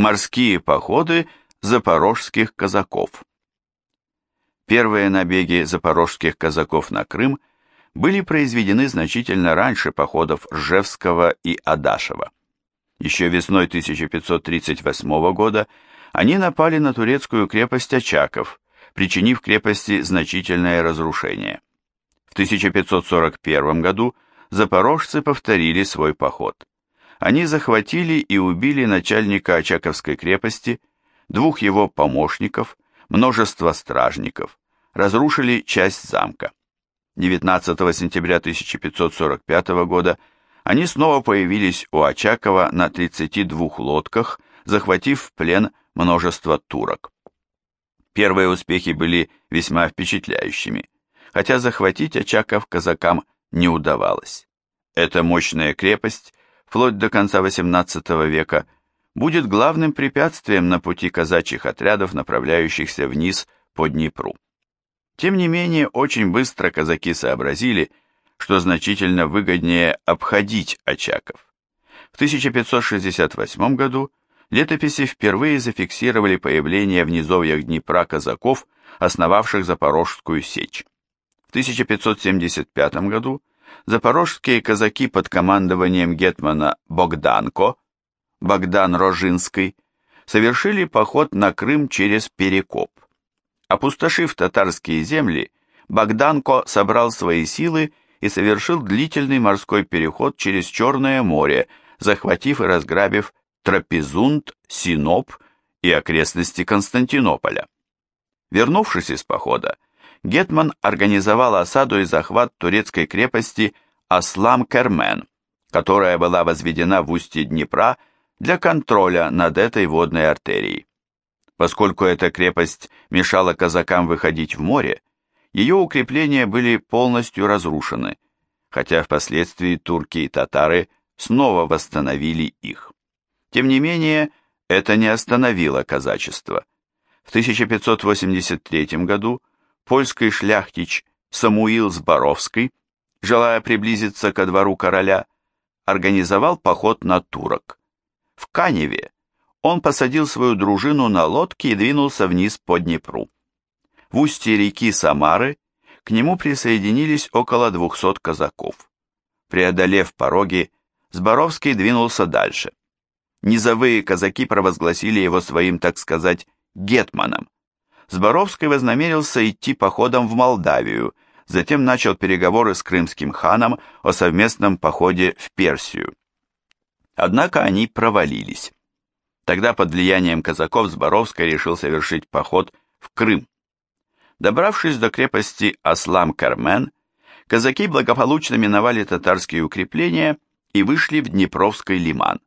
Морские походы запорожских казаков. Первые набеги запорожских казаков на Крым были произведены значительно раньше походов Ржевского и Адашева. Еще весной 1538 года они напали на турецкую крепость Очаков, причинив крепости значительное разрушение. В 1541 году запорожцы повторили свой поход. Они захватили и убили начальника Очаковской крепости, двух его помощников, множество стражников, разрушили часть замка. 19 сентября 1545 года они снова появились у Очакова на 32 лодках, захватив в плен множество турок. Первые успехи были весьма впечатляющими, хотя захватить Очаков казакам не удавалось. Эта мощная крепость, вплоть до конца XVIII века, будет главным препятствием на пути казачьих отрядов, направляющихся вниз по Днепру. Тем не менее, очень быстро казаки сообразили, что значительно выгоднее обходить Очаков. В 1568 году летописи впервые зафиксировали появление в низовьях Днепра казаков, основавших Запорожскую сечь. В 1575 году запорожские казаки под командованием гетмана Богданко, Богдан Рожинский, совершили поход на Крым через Перекоп. Опустошив татарские земли, Богданко собрал свои силы и совершил длительный морской переход через Черное море, захватив и разграбив Трапезунд, Синоп и окрестности Константинополя. Вернувшись из похода, Гетман организовал осаду и захват турецкой крепости Аслам-Кермен, которая была возведена в устье Днепра для контроля над этой водной артерией. Поскольку эта крепость мешала казакам выходить в море, ее укрепления были полностью разрушены, хотя впоследствии турки и татары снова восстановили их. Тем не менее, это не остановило казачество. В 1583 году польский шляхтич Самуил Зборовский, желая приблизиться ко двору короля, организовал поход на турок. В Каневе он посадил свою дружину на лодки и двинулся вниз по Днепру. В устье реки Самары к нему присоединились около 200 казаков. Преодолев пороги, Зборовский двинулся дальше. Низовые казаки провозгласили его своим, так сказать, гетманом. Зборовский вознамерился идти походом в Молдавию, затем начал переговоры с крымским ханом о совместном походе в Персию. Однако они провалились. Тогда под влиянием казаков Зборовский решил совершить поход в Крым. Добравшись до крепости Аслам-Кармен, казаки благополучно миновали татарские укрепления и вышли в Днепровский лиман.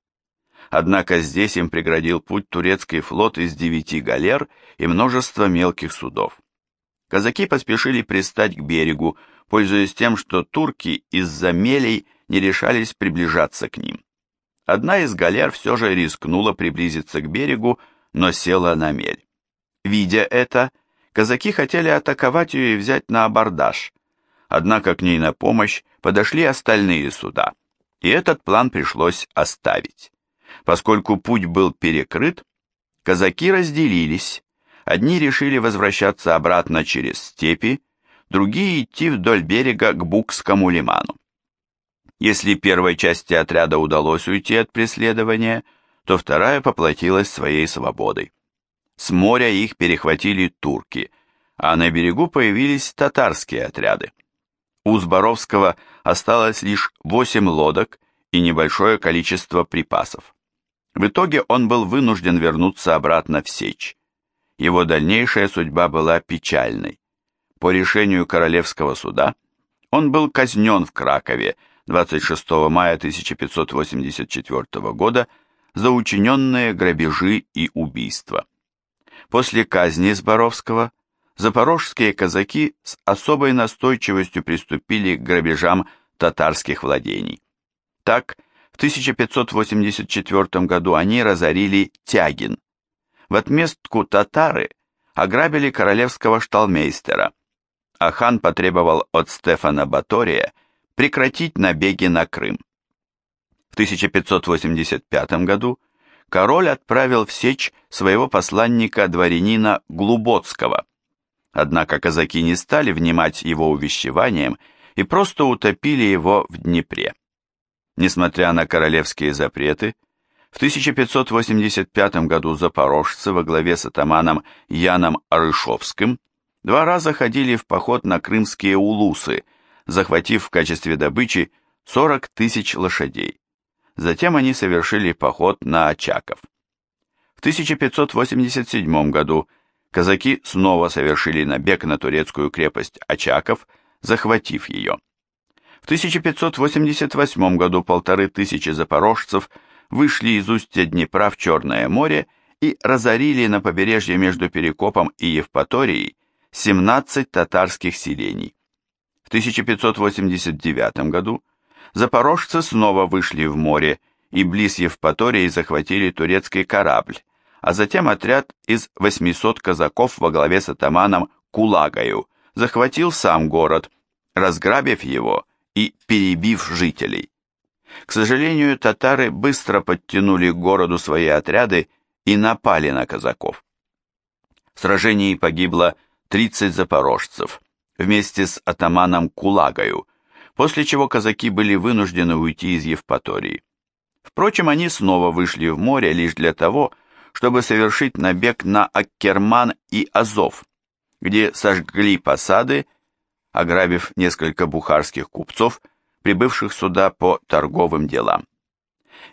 Однако здесь им преградил путь турецкий флот из девяти галер и множество мелких судов. Казаки поспешили пристать к берегу, пользуясь тем, что турки из-за мелей не решались приближаться к ним. Одна из галер все же рискнула приблизиться к берегу, но села на мель. Видя это, казаки хотели атаковать ее и взять на абордаж, однако к ней на помощь подошли остальные суда, и этот план пришлось оставить. Поскольку путь был перекрыт, казаки разделились, одни решили возвращаться обратно через степи, другие идти вдоль берега к Букскому лиману. Если первой части отряда удалось уйти от преследования, то вторая поплатилась своей свободой. С моря их перехватили турки, а на берегу появились татарские отряды. У Зборовского осталось лишь восемь лодок и небольшое количество припасов. В итоге он был вынужден вернуться обратно в Сечь. Его дальнейшая судьба была печальной. По решению Королевского суда он был казнен в Кракове 26 мая 1584 года за учиненные грабежи и убийства. После казни Зборовского запорожские казаки с особой настойчивостью приступили к грабежам татарских владений. Так, в 1584 году они разорили Тягин. В отместку татары ограбили королевского шталмейстера, а хан потребовал от Стефана Батория прекратить набеги на Крым. В 1585 году король отправил в Сечь своего посланника-дворянина Глубоцкого. Однако казаки не стали внимать его увещеваниям и просто утопили его в Днепре. Несмотря на королевские запреты, в 1585 году запорожцы во главе с атаманом Яном Арышовским два раза ходили в поход на крымские улусы, захватив в качестве добычи 40 тысяч лошадей. Затем они совершили поход на Очаков. В 1587 году казаки снова совершили набег на турецкую крепость Очаков, захватив ее. В 1588 году полторы тысячи запорожцев вышли из устья Днепра в Черное море и разорили на побережье между Перекопом и Евпаторией 17 татарских селений. В 1589 году запорожцы снова вышли в море и близ Евпатории захватили турецкий корабль, а затем отряд из 800 казаков во главе с атаманом Кулагою захватил сам город, разграбив его и перебив жителей. К сожалению, татары быстро подтянули к городу свои отряды и напали на казаков. В сражении погибло 30 запорожцев вместе с атаманом Кулагою, после чего казаки были вынуждены уйти из Евпатории. Впрочем, они снова вышли в море лишь для того, чтобы совершить набег на Аккерман и Азов, где сожгли посады, ограбив несколько бухарских купцов, прибывших сюда по торговым делам.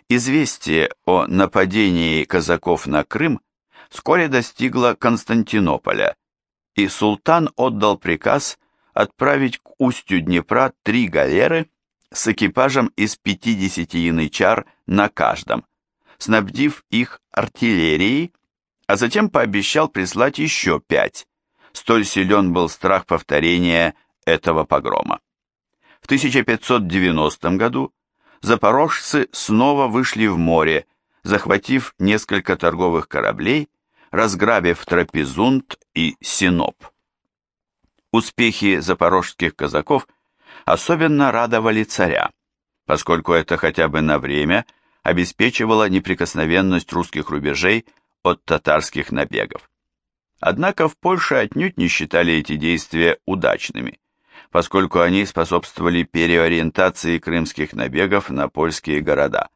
Известие о нападении казаков на Крым вскоре достигло Константинополя, и султан отдал приказ отправить к устью Днепра три галеры с экипажем из 50 янычар на каждом, снабдив их артиллерией, а затем пообещал прислать еще пять. Столь силен был страх повторения этого погрома. В 1590 году запорожцы снова вышли в море, захватив несколько торговых кораблей, разграбив Трапезунд и Синоп. Успехи запорожских казаков особенно радовали царя, поскольку это хотя бы на время обеспечивало неприкосновенность русских рубежей от татарских набегов. Однако в Польше отнюдь не считали эти действия удачными, поскольку они способствовали переориентации крымских набегов на польские города.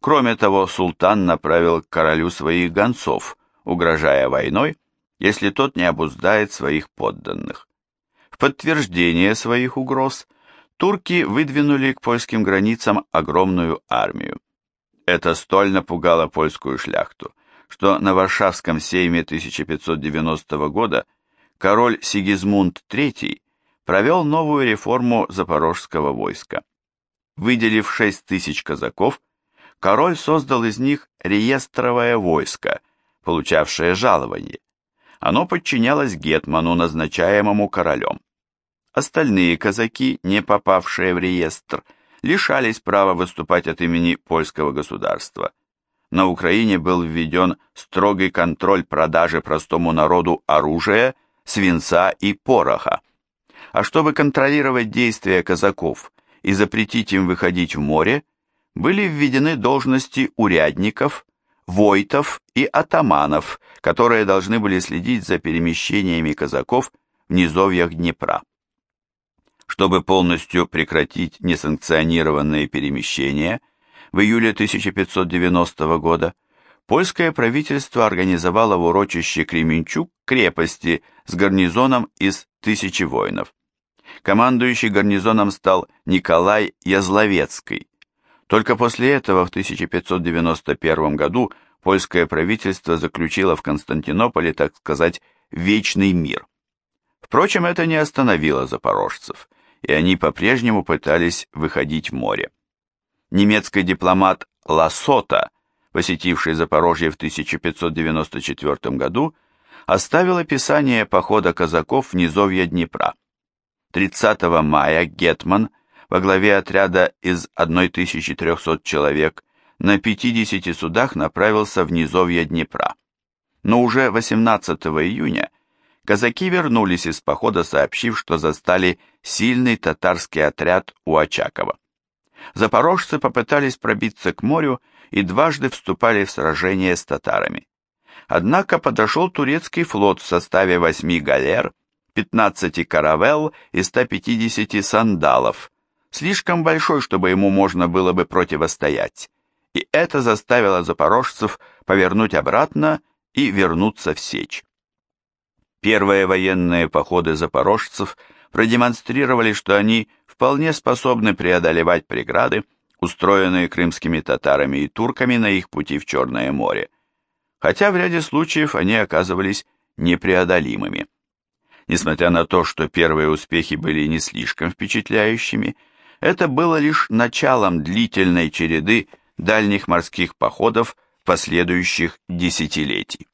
Кроме того, султан направил к королю своих гонцов, угрожая войной, если тот не обуздает своих подданных подтверждение своих угроз турки выдвинули к польским границам огромную армию. Это столь напугало польскую шляхту, что на Варшавском сейме 1590 года король Сигизмунд III провел новую реформу запорожского войска. Выделив 6 тысяч казаков, король создал из них реестровое войско, получавшее жалование. Оно подчинялось гетману, назначаемому королем. Остальные казаки, не попавшие в реестр, лишались права выступать от имени польского государства. На Украине был введен строгий контроль продажи простому народу оружия, свинца и пороха. А чтобы контролировать действия казаков и запретить им выходить в море, были введены должности урядников, войтов и атаманов, которые должны были следить за перемещениями казаков в низовьях Днепра. Чтобы полностью прекратить несанкционированные перемещения, в июле 1590 года польское правительство организовало в урочище Кременчук крепости с гарнизоном из тысячи воинов. Командующий гарнизоном стал Николай Язловецкий. Только после этого в 1591 году польское правительство заключило в Константинополе, так сказать, вечный мир. Впрочем, это не остановило запорожцев – и они по-прежнему пытались выходить в море. Немецкий дипломат Лассота, посетивший Запорожье в 1594 году, оставил описание похода казаков в низовье Днепра. 30 мая Гетман во главе отряда из 1300 человек на 50 судах направился в низовье Днепра. Но уже 18 июня казаки вернулись из похода, сообщив, что застали сильный татарский отряд у Очакова. запорожцы попытались пробиться к морю и дважды вступали в сражение с татарами. Однако подошел турецкий флот в составе 8 галер, 15 каравелл и 150 сандалов, слишком большой, чтобы ему можно было бы противостоять, и это заставило запорожцев повернуть обратно и вернуться в Сечь. Первые военные походы запорожцев продемонстрировали, что они вполне способны преодолевать преграды, устроенные крымскими татарами и турками на их пути в Черное море, хотя в ряде случаев они оказывались непреодолимыми. Несмотря на то, что первые успехи были не слишком впечатляющими, это было лишь началом длительной череды дальних морских походов последующих десятилетий.